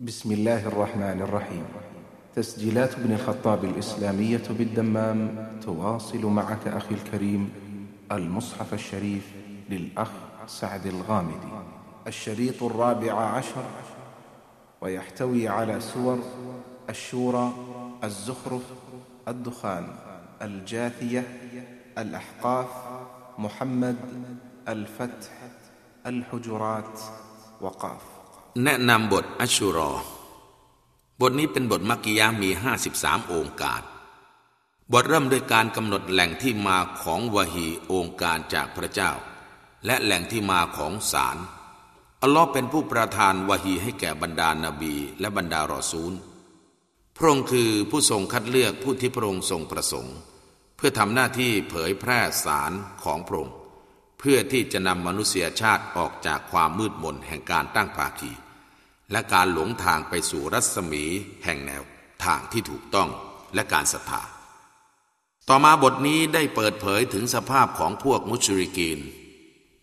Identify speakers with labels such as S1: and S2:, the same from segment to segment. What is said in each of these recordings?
S1: بسم الله الرحمن الرحيم. تسجيلات ابن الخطاب الإسلامية بالدمام تواصل معك أخي الكريم المصحف الشريف للأخ سعد الغامدي. الشريط الرابع عشر ويحتوي على سور الشورى الزخرف الدخان الجاثية الأحقاف محمد الفتح الحجرات وقاف.
S2: แนะนำบทอัชุรอ บทนี้เป็นบทมักกิยามี 53 องค์การ บทเริ่มด้วยการกำหนดแหล่งที่มาของวะฮีองค์การจากพระเจ้า และแหล่งที่มาของสาร อัลลอฮ์เป็นผู้ประทานวะฮีให้แก่บรรดานาบีและบรรดารอซูล พระองค์คือผู้ทรงคัดเลือกผู้ที่พระองค์ทรงประสงค์ เพื่อทำหน้าที่เผยแพร่สารของพระองค์ เพื่อที่จะนำมนุษยชาติออกจากความมืดมนแห่งการตั้งภาคี และการหลงทางไปสู่รัศมีแห่งแนวทางที่ถูกต้องและการศรัทธา ต่อมาบทนี้ได้เปิดเผยถึงสภาพของพวกมุชริกีน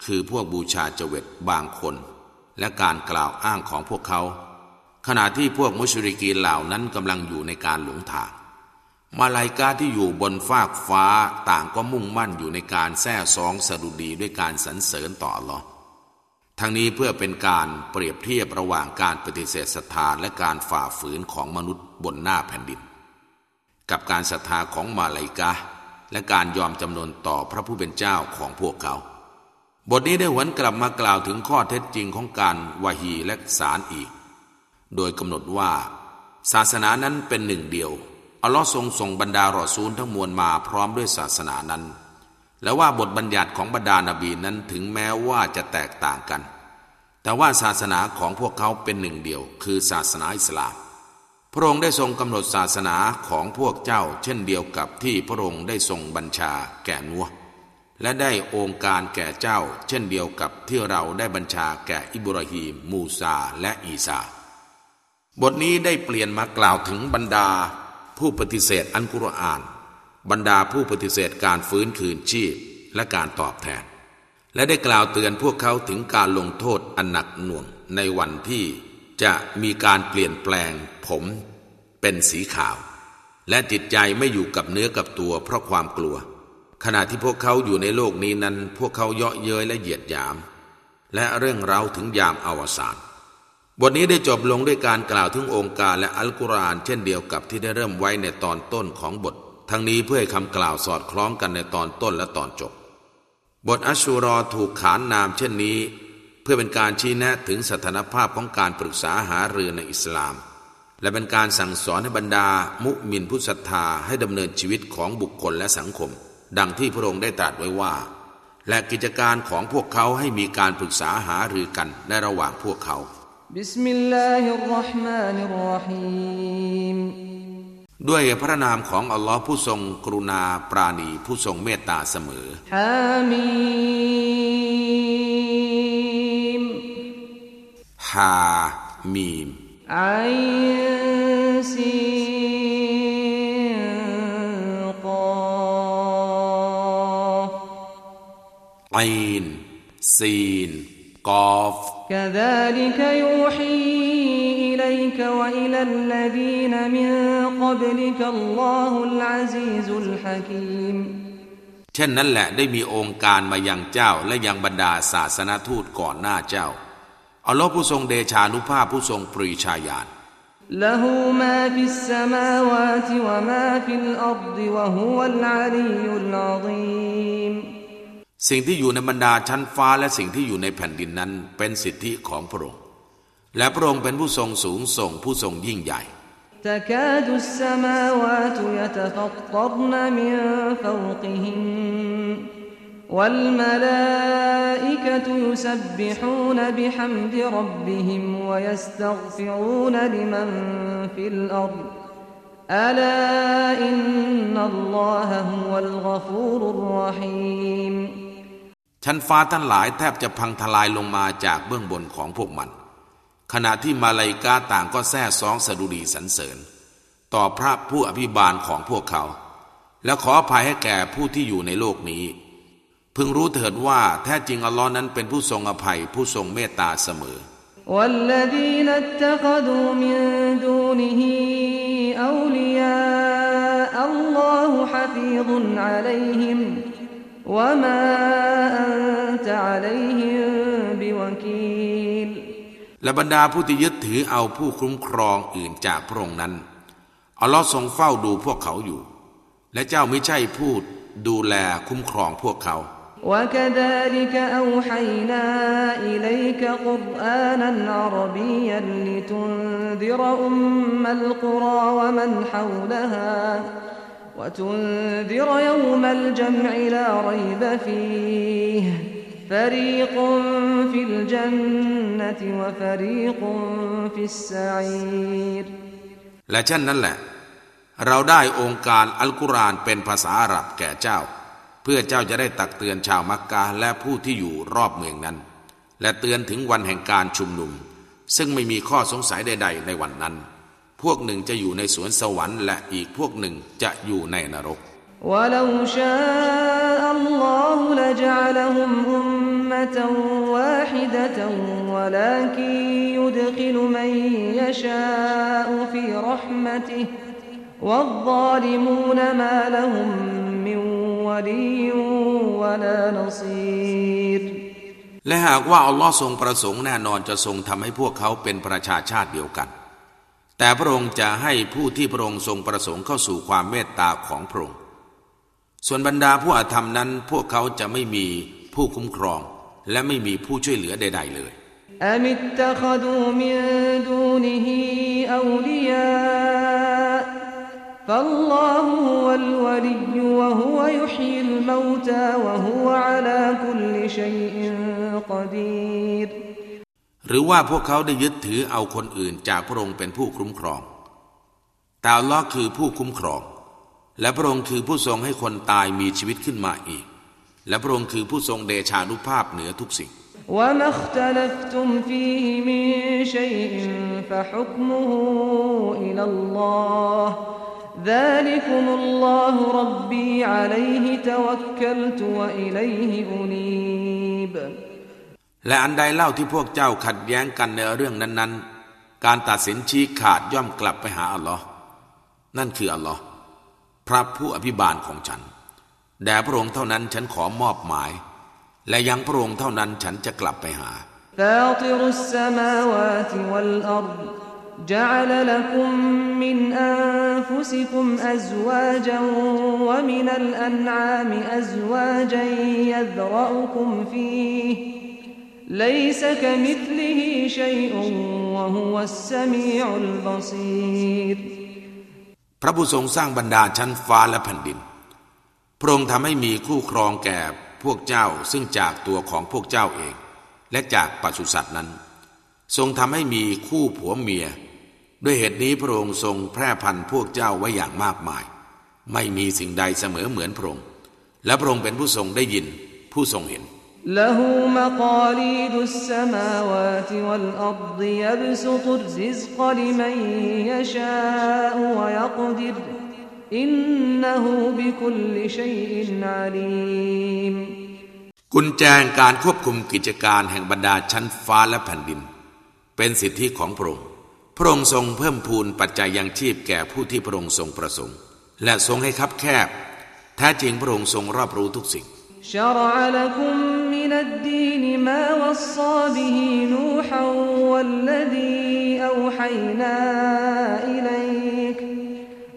S2: คือพวกบูชาเจเวตบางคน และการกล่าวอ้างของพวกเขา ขณะที่พวกมุชริกีนเหล่านั้นกำลังอยู่ในการหลงทาง มาลายกาที่อยู่บนฟากฟ้าต่างก็มุ่งมั่นอยู่ในการแท้ซองสดุดีด้วยการสรรเสริญต่อหลอ ทั้งนี้เพื่อเป็นการเปรียบเทียบระหว่างการปฏิเสธศรัทธาและการฝ่าฝืนของมนุษย์บนหน้าแผ่นดิน กับการศรัทธาของมาลายกาและการยอมจำนนต่อพระผู้เป็นเจ้าของพวกเขา บทนี้ได้หวนกลับมากล่าวถึงข้อเท็จจริงของการวาฮีและสารอีก โดยกำหนดว่า ศาสนานั้นเป็นหนึ่งเดียวอัลลอฮ์ทรงส่งบรรดารอซูลทั้งมวลมาพร้อมด้วยศาสนานั้นและว่าบทบัญญัติของบรรดานาบีนั้นถึงแม้ว่าจะแตกต่างกัน แต่ว่าศาสนาของพวกเขาเป็นหนึ่งเดียว คือศาสนาอิสลาม พระองค์ได้ทรงกำหนดศาสนาของพวกเจ้า เช่นเดียวกับที่พระองค์ได้ทรงบัญชาแก่นัวและได้องค์การแก่เจ้า เช่นเดียวกับที่เราได้บัญชาแก่อิบราฮิมมูซาและอีสาบทนี้ได้เปลี่ยนมากล่าวถึงบรรดา ผู้ปฏิเสธอันกุรอาน บรรดาผู้ปฏิเสธการฟื้นคืนชีพและการตอบแทน และได้กล่าวเตือนพวกเขาถึงการลงโทษอันหนักหน่วงในวันที่จะมีการเปลี่ยนแปลงผมเป็นสีขาว และจิตใจไม่อยู่กับเนื้อกับตัวเพราะความกลัว ขณะที่พวกเขาอยู่ในโลกนี้นั้น พวกเขาเยาะเย้ยและเหยียดหยาม และเรื่องเราถึงยามอวสานบทนี้ได้จบลงด้วยการกล่าวถึงองค์การและอัลกุรอานเช่นเดียวกับที่ได้เริ่มไว้ในตอนต้นของบท ทั้งนี้เพื่อให้คำกล่าวสอดคล้องกันในตอนต้นและตอนจบ บทอัชชูรอถูกขานนามเช่นนี้ เพื่อเป็นการชี้แนะถึงสถานภาพของการปรึกษาหารือในอิสลาม และเป็นการสั่งสอนให้บรรดามุมินผู้ศรัทธาให้ดำเนินชีวิตของบุคคลและสังคม ดังที่พระองค์ได้ตรัสไว้ว่า และกิจการของพวกเขาให้มีการปรึกษาหารือกันในระหว่างพวกเขา
S3: بسم الله الرحمن الرحيم
S2: ด้วยพระนามของอัลลอฮ์ผู้ทรงกรุณาปราณีผู้ทรงเมตตาเสมอฮา
S3: มีม
S2: ฮามีม
S3: ไอซีกอฟ
S2: ไอ
S3: น
S2: ซีนกอฟ
S3: كذلك يوحي إليك وإلى الذين من قبلك الله العزيز الحكيم
S2: เช่นนั้นแหละได้มีองค์การมายังเจ้าและยังบรรดาศาสนาทูตก่อนหน้าเจ้าอัลลอฮ์ผู้ทรงเดชานุภาพผู้ทรงปรีชาญาณ
S3: ละหูมาฟิสสมาวาติวะมาฟิลอัรฎิวะฮุวัลอาลียุลอาซีม
S2: สิ่งที่อยู่ในบรรดาชั้นฟ้าและสิ่งที่อยู่ในแผ่นดินนั้นเป็นสิทธิของพระองค์และพระองค์เป็นผู้ทรงสูงส่งผู้ทรงยิ่งใหญ่
S3: تكاد السماوات يتفطرن من فوقهم والملائكة يسبحون بحمد ربهم ويستغفرون لمن في الأرض ألا إن الله هو الغفور الرحيم
S2: ชั้นฟ้าทั้งหลายแทบจะพังทลายลงมาจากเบื้องบนของพวกมัน ขณะที่มาลายกาต่างก็แซ่ซองสดุดีสรรเสริญ ต่อพระผู้อภิบาลของพวกเขา และขออภัยให้แก่ผู้ที่อยู่ในโลกนี้ พึงรู้เถิดว่าแท้จริงอัลลอฮ์นั้นเป็นผู้ทรงอภัยผู้ทรงเมตตาเสมอ
S3: والذين اتخذوا من دونه أولياء الله حفيظ عليهم وما أنت عليهم بوكيل
S2: และบรรดาผู้ที่ยึดถือเอาผู้คุ้มครองอื่นจากพระองค์นั้นอัลลอฮ์ทรงเฝ้าดูพวกเขาอยู่ และเจ้าไม่ใช่ผู้ดูแลคุ้มครองพวกเขา
S3: وكذلك أوحينا إليك قرآنا عربيا لتنذر أم القرى ومن حولها وتنذر يوم الجمع لا ريب فيه فريق في الجنة وفريق في السعير
S2: และเช่นนั้นแหละ เราได้องค์การอัลกุรอานเป็นภาษาอาหรับแก่เจ้า เพื่อเจ้าจะได้ตักเตือนชาวมักกะและผู้ที่อยู่รอบเมืองนั้น และเตือนถึงวันแห่งการชุมนุม ซึ่งไม่มีข้อสงสัยใดๆในวันนั้น พวกหนึ่งจะอยู่ในสวนสวรรค์และอีกพวกหนึ่งจะอยู่ในนรก
S3: ولو شاء الله لجعلهم أمة واحدة ولكن يدخل من يشاء في رحمته والظالمون ما لهم من ولي ولا نصير
S2: และหากว่าอัลลอฮ์ทรงประสงค์แน่นอนจะทรงทำให้พวกเขาเป็นประชาชาติเดียวกัน แต่พระองค์จะให้ผู้ที่พระองค์ทรงประสงค์เข้าสู่ความเมตตาของพระองค์ส่วนบรรดาผู้อาธรรมนั้นพวกเขาจะไม่มี ผู้คุ้มครอง และไม่มีผู้ช่วยเหลือใด ๆ เลย
S3: أم اتخذوا من دونه أولياء فالله هو الولي وهو يحيي الموتى وهو على كل شيء قدير
S2: หรือว่าพวกเขาได้ยึดถือเอาคนอื่นจากพระองค์เป็นผู้คุ้มครอง แต่อัลลอฮ์คือผู้คุ้มครอง และพระองค์คือผู้ทรงให้คนตายมีชีวิตขึ้นมาอีก และพระองค์คือผู้ทรงเดชานุภาพเหนือทุกสิ่ง
S3: وما اختلفتم فيه من شيء فحكمه إلى الله ذلكم الله ربي عليه توكلت وإليه أنيب
S2: และอันใดเล่าที่พวกเจ้าขัดแย้งกันในเรื่องนั้นๆ การตัดสินชี้ขาดย่อมกลับไปหาอัลลอฮ์นั่นคืออัลลอฮ์พระผู้อภิบาลของฉัน แด่พระองค์เท่านั้นฉันขอมอบหมาย และยังพระองค์เท่านั้นฉันจะกลับไปหา
S3: فاطر السماوات والأرض جعل لكم من أنفسكم أزواجا ومن الأنعام أزواجا يذرأكم فيه ليس كمثله شيء وهو السميع البصير
S2: พระผู้ทรงสร้างบรรดาชั้นฟ้าและแผ่นดิน พ ระองค์ทำให้มีคู่ครองแก่พวกเจ้าซึ่งจากตัวของพวกเจ้าเอง และจากปศุสัตว์นั้น ทรงทำให้มีคู่ผัวเมีย ด้วยเหตุนี้พระองค์ทรงแพร่พันธุ์พวกเจ้าไว้อย่างมากมาย ไม่มีสิ่งใดเสมอเหมือนพระองค์ และพระองค์เป็นผู้ทรงได้ยินผู้ทรงเห็น
S3: له مقاليد السماوات والأرض يبسط الرزق لمن يشاء ويقدر إنه بكل شيء عليم
S2: กุญแจงการควบคุมกิจการแห่งบรรดาชั้นฟ้าและแผ่นดิน เป็นสิทธิของพระองค์ พระองค์ทรงเพิ่มพูนปัจจัยยังชีพแก่ผู้ที่พระองค์ทรงประสงค์ และทรงให้คับแคบ แท้จริงพระองค์ทรงรอบรู้ทุกสิ่ง
S3: شرع لكم من الدين ما وصى به نوحا والذي أوحينا إليك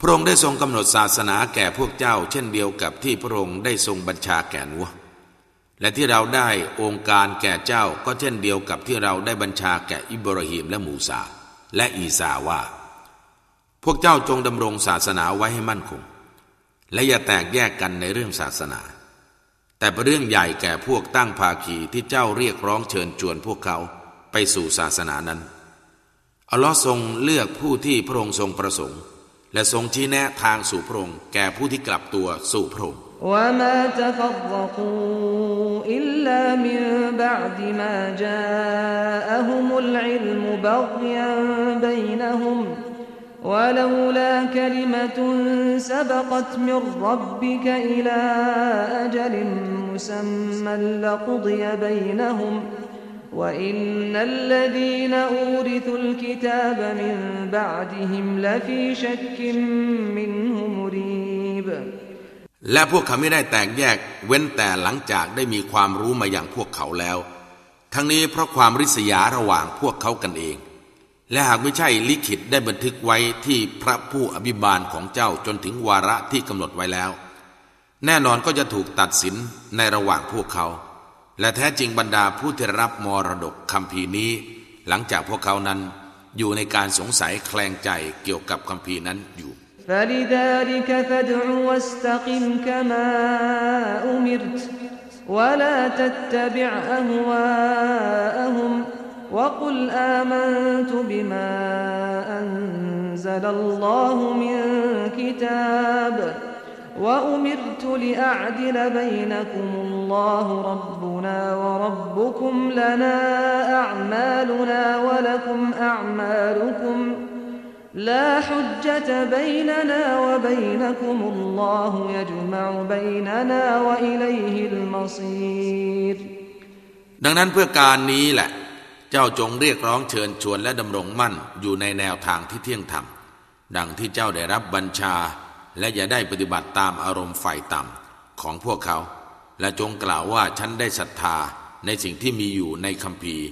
S2: พระองค์ได้ทรงกำหนดศาสนาแก่พวกเจ้า เช่นเดียวกับที่พระองค์ได้ทรงบัญชาแก่นัวและที่เราได้องค์การแก่เจ้าก็เช่นเดียวกับที่เราได้บัญชาแก่อิบราฮิมและมูซาและอีสาว่า พวกเจ้าจงดำรงศาสนาไว้ให้มั่นคง และอย่าแตกแยกกันในเรื่องศาสนา แต่เป็นเรื่องใหญ่แก่พวกตั้งภาคีที่เจ้าเรียกร้องเชิญชวนพวกเขาไปสู่ศาสนานั้นอัลลอฮ์ทรงเลือกผู้ที่พระองค์ทรงประสงค์ และทรงชี้แนะทางสู่พระองค์แก่ผู้ที่กลับตัวสู่พระองค์
S3: وما تفرقوا إلا من بعد ما جاءهم العلم بغيا بينهم ولولا كلمة سبقت من ربك إلى أجل مسمى لقضي بينهم وإن الذين أورثوا الكتاب من بعدهم لفي شك منه مريب
S2: และพวกเขาไม่ได้แตกแยกเว้นแต่หลังจากได้มีความรู้มาอย่างพวกเขาแล้ว ทั้งนี้เพราะความริษยาระหว่างพวกเขากันเอง และหากไม่ใช่ลิขิตได้บันทึกไว้ที่พระผู้อภิบาลของเจ้าจนถึงวาระที่กำหนดไว้แล้ว แน่นอนก็จะถูกตัดสินในระหว่างพวกเขา และแท้จริงบรรดาผู้ที่รับมรดกคำพีนี้ หลังจากพวกเขานั้นอยู่ในการสงสัยแคลงใจเกี่ยวกับคำพีนั้นอยู่
S3: فلذلك فادع واستقم كما أمرت ولا تتبع أهواءهم وقل آمنت بما أنزل الله من كتاب وأمرت لأعدل بينكم الله ربنا وربكم لنا أعمالنا ولكم أعمالكم لا حجة بيننا وبينكم الله يجمع بيننا وإليه المصير
S2: ดังนั้นเพื่อการนี้แหละ เจ้าจงเรียกร้องเชิญชวนและดำรงมั่นอยู่ในแนวทางที่เที่ยงธรรม ดังที่เจ้าได้รับบัญชา และอย่าได้ปฏิบัติตามอารมณ์ฝ่ายต่ำของพวกเขา และจงกล่าวว่าฉันได้ศรัทธาในสิ่งที่มีอยู่ในคัมภีร์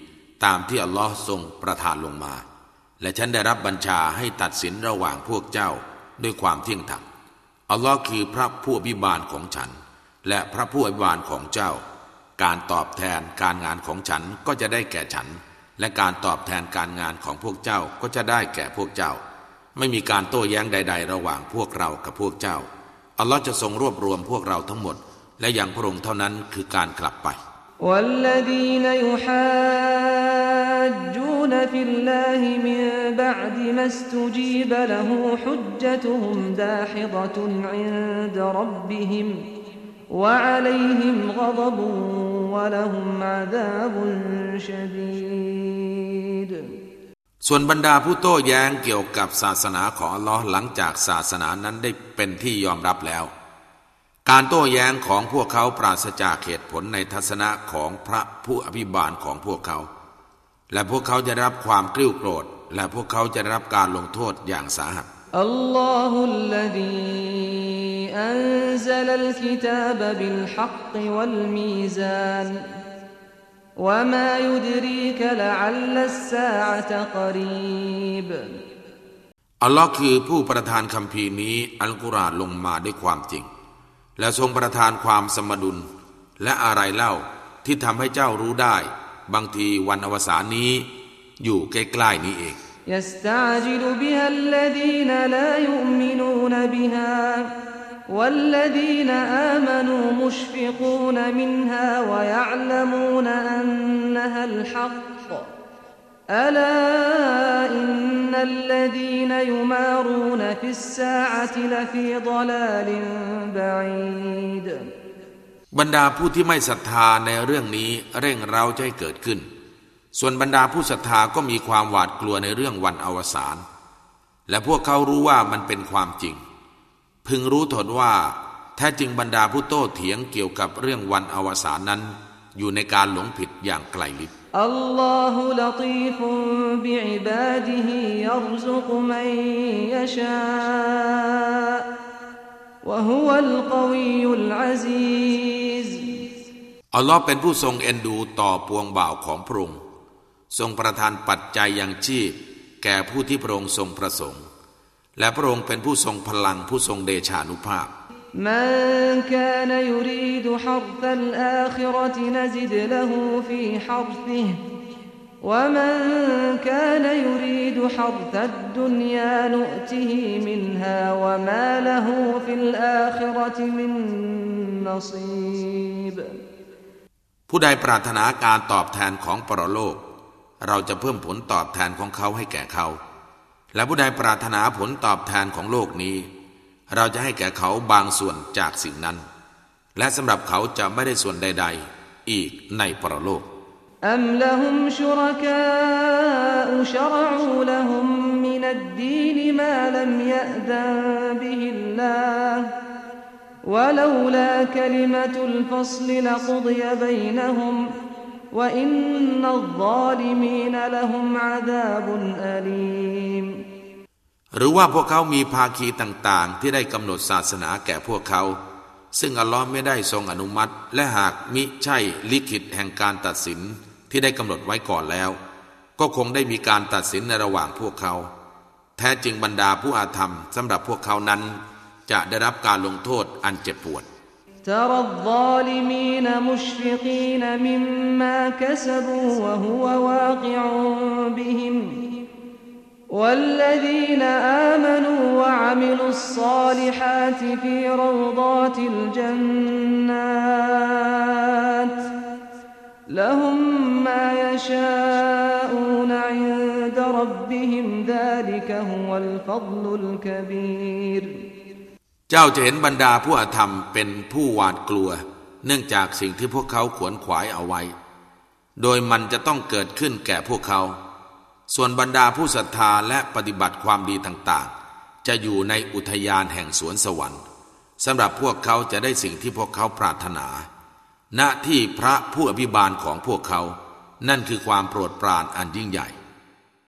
S2: ตามที่อัลลอฮ์ทรงประทานลงมา และฉันได้รับบัญชาให้ตัดสินระหว่างพวกเจ้าด้วยความเที่ยงธรรมอัลลอฮ์คือพระผู้อภิบาลของฉัน และพระผู้อภิบาลของเจ้า การตอบแทนการงานของฉันก็จะได้แก่ฉัน และการตอบแทนการงานของพวกเจ้าก็จะได้แก่พวกเจ้า ไม่มีการโต้แย้งใด ๆ ระหว่างพวกเรากับพวกเจ้า อัลลอฮ์จะทรงรวบรวมพวกเราทั้งหมด และอย่างพระองค์เท่านั้นคือการกลับไป
S3: والذين يحاجون في الله من بعد ما استجيب له حجتهم داحضة عند ربهم وعليهم غضب ولهم عذاب شديد
S2: ส่วนบรรดาผู้โต้แย้งเกี่ยวกับศาสนาของอัลลอฮ์หลังจากศาสนานั้นได้เป็นที่ยอมรับแล้ว การโต้แย้งของพวกเขาปราศจากเหตุผลในทัศนะของพระผู้อภิบาลของพวกเขา และพวกเขาจะได้รับความกริ้วโกรธ และพวกเขาจะได้รับการลงโทษอย่างสาหัส
S3: الله الذي أنزل الكتاب بالحق والميزان وما يدريك لعل الساعة قريب
S2: อัลลอฮ์คือผู้ประทานคำพีร์นี้อัลกุรอานลงมาด้วยความจริง และทรงประทานความสมดุล และอะไรเล่าที่ทำให้เจ้ารู้ได้ บางทีวันอวสานนี้ อยู่ใกล้ๆนี้เอง
S3: يستعجل بها الذين لا يؤمنون بها والذين آمنوا مشفقون منها ويعلمون أنها الحق ألا إن الذين يمارون في الساعة لفي ضلال بعيد
S2: บรรดาผู้ที่ไม่ศรัทธาในเรื่องนี้เร่งเร้าจะให้เกิดขึ้น ส่วนบรรดาผู้ศรัทธาก็มีความหวาดกลัวในเรื่องวันอวสาน และพวกเขารู้ว่ามันเป็นความจริง พึงรู้เถิดว่า แท้จริงบรรดาผู้โต้เถียงเกี่ยวกับเรื่องวันอวสานนั้น อยู่ในการหลงผิดอย่างไกลลิบ
S3: อัลลอฮฺละตีฟุบิ
S2: อิ
S3: บาดิฮิยัรซุกมันยะชาวะฮุวั
S2: ลกวียุลอาซีซอัลลอฮฺเป็นผู้ทรงเอ็นดูต่อปวงบ่าวของพระองค์ทรงประทานปัจจัยอย่างชีพ แก่ผู้ที่พระองค์ทรงประสงค์ และพระองค์เป็นผู้ทรงพลังผู้ทรงเดชานุภาพ
S3: من كان يريد حرث الآخرة نزد له في حرثه ومن كان يريد حرث الدنيا نؤته منها وما له في الآخرة من نصيب
S2: ผู้ใดปรารถนาการตอบแทนของปรโลก เราจะเพิ่มผลตอบแทนของเขาให้แก่เขา และผู้ใดปรารถนาผลตอบแทนของโลกนี้ เราจะให้แก่เขาบางส่วนจากสิ่งนั้น และสำหรับเขาจะไม่ได้ส่วนใด ๆ อีกในปรโลก
S3: أم لهم شركاء شرعوا لهم من الدين ما لم يأذن به الله ولولا كلمة الفصل لقضي بينهم وإن الظالمين لهم عذاب أليم
S2: หรือว่าพวกเขามีภาคีต่างๆ ที่ได้กำหนดศาสนาแก่พวกเขา ซึ่งอัลลอฮ์ไม่ได้ทรงอนุมัติ และหากมิใช่ลิขิตแห่งการตัดสินที่ได้กำหนดไว้ก่อนแล้ว ก็คงได้มีการตัดสินในระหว่างพวกเขา แท้จริงบรรดาผู้อาธรรมสำหรับพวกเขานั้น จะได้รับการลงโทษอันเจ็บปวด
S3: ترى الظالمين مشفقين مما كسبوا وهو واقع بهم والذين آمنوا وعملوا الصالحات في روضات الجنات لهم ما يشاءون عند ربهم ذلك هو الفضل الكبير
S2: เจ้าจะเห็นบรรดาผู้อาธรรมเป็นผู้หวาดกลัว เนื่องจากสิ่งที่พวกเขาขวนขวายเอาไว้ โดยมันจะต้องเกิดขึ้นแก่พวกเขา ส่วนบรรดาผู้ศรัทธาและปฏิบัติความดีต่างๆ จะอยู่ในอุทยานแห่งสวนสวรรค์สำหรับพวกเขาจะได้สิ่งที่พวกเขาปรารถนา ณที่พระผู้อภิบาลของพวกเขา นั่นคือความโปรดปรานอันยิ่งใหญ่